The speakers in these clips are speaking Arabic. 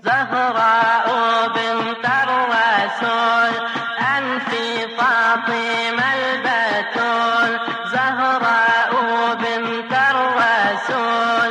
زهراء بنت الرسول أنت فاطمة البتول. زهراء بنت الرسول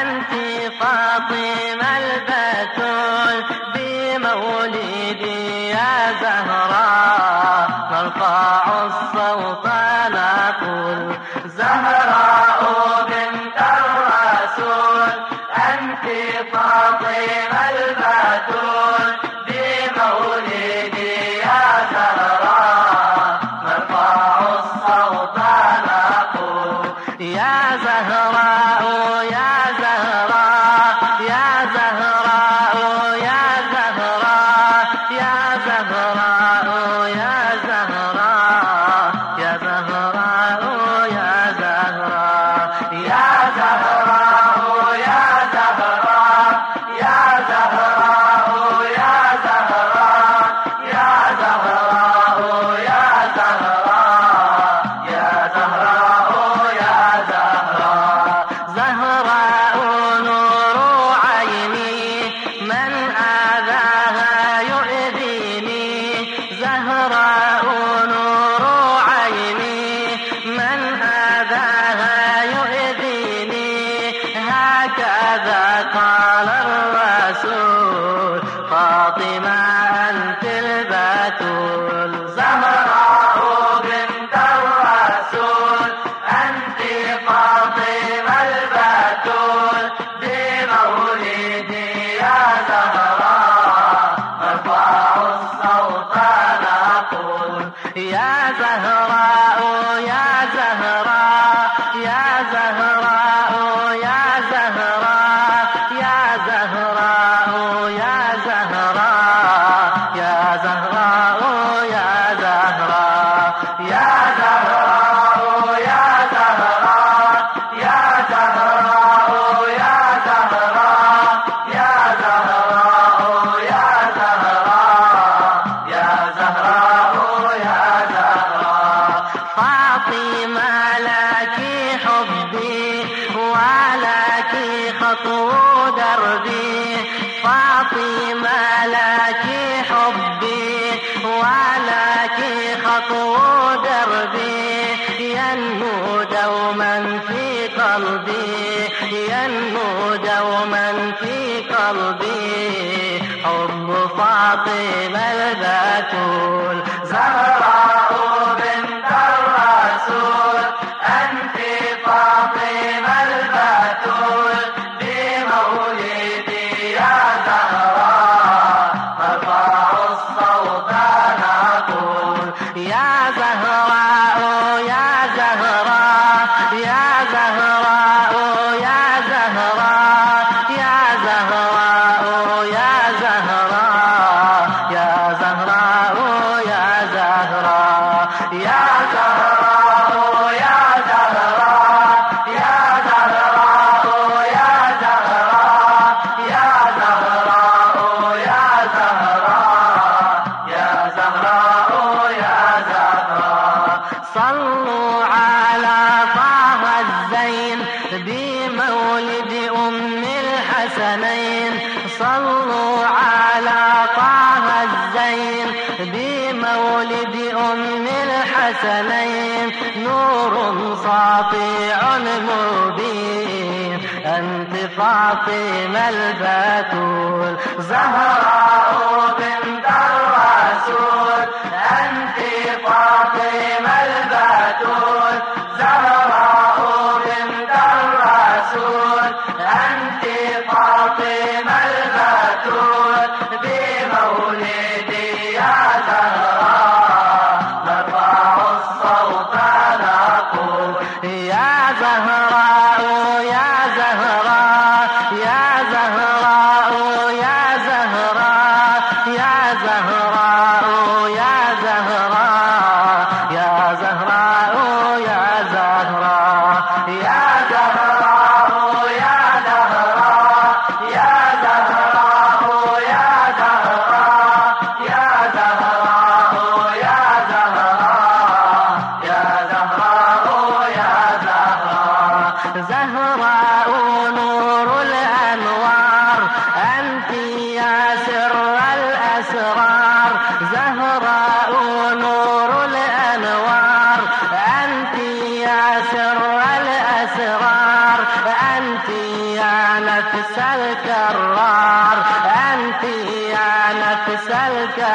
أنت فاطمة البتول. بمولدي يا زهراء نرفع الصوت نقول زهراء If I'm in Thank you. خطو دربي فاطمة لك حبي ولاك خطو دربي ينمو دوما في قلبي ينمو دوما في قلبي. حب فاطمة البتول الحسنين نور ساطع مبين. أنت فاطمة البتول زهراء بنت الرسول. أنت فاطمة البتول زهراء بنت الرسول. أنت فاطمة ಸಮಾರ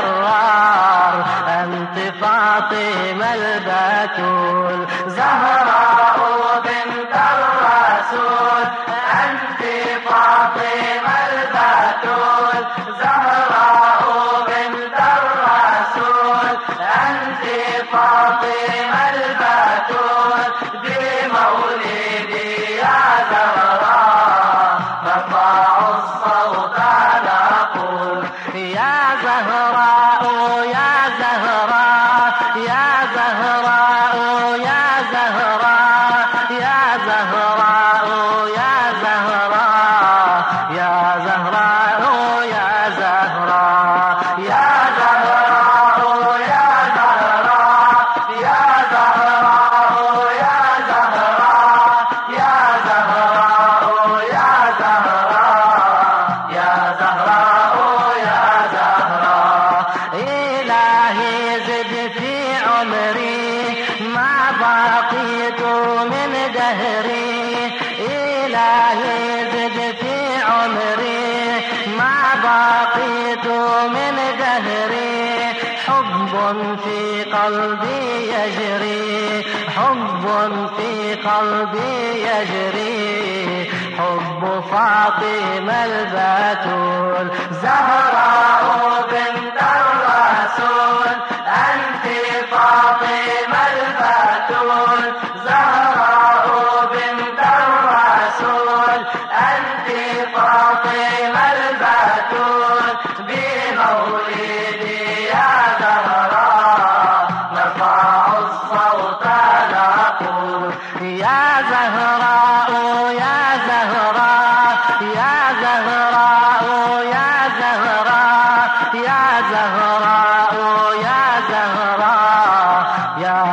الكرار أنت فاطمة البتول زهراء بنت الرسول. أنت فاطمة البتول زهراء بنت الرسول. أنت فاطمة البتول. الله زد في عمري ما بقيت من دهري. إلهي زد في عمري ما بقيت من دهري. حب في قلبي يجري حب في قلبي يجري. حب فاطمة البتول زهراء بنت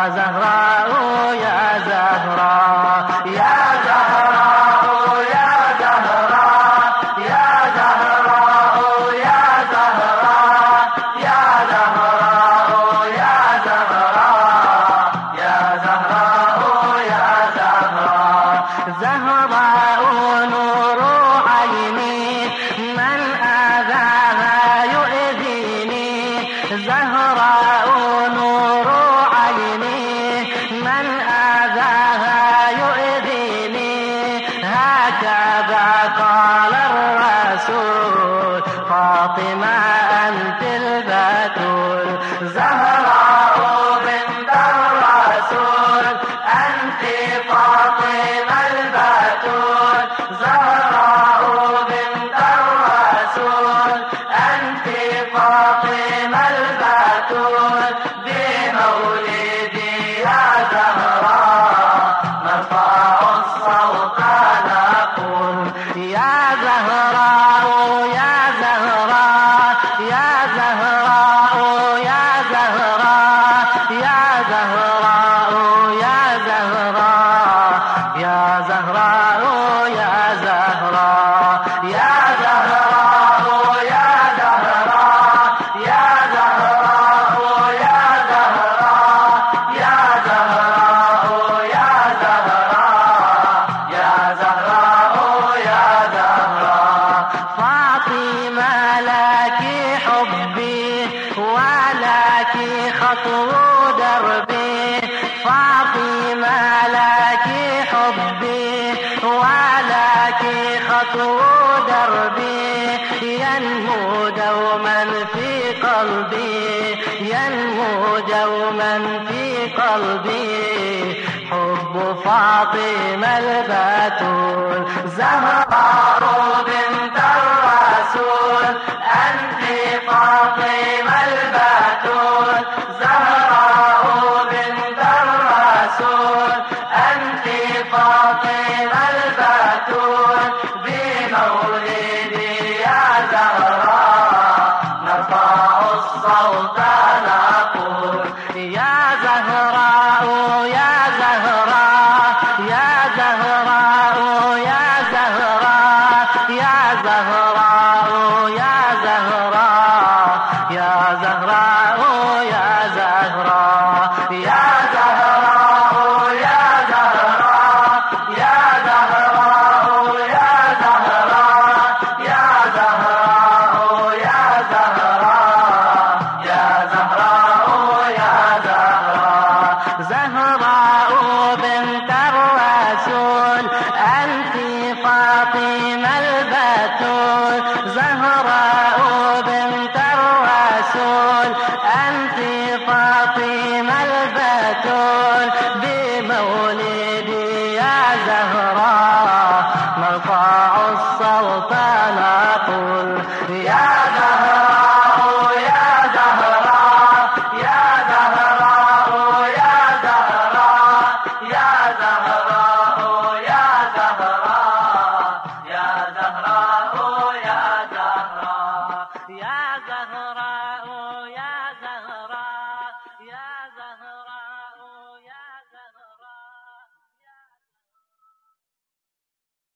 Ramazan عظيم البتول. زهراء بنت الرسول. أنت فاطمة البتول. زهراء بنت الرسول. أنت فاطمة البتول. بمولدي يا زهراء. نرفع الصوت زهرا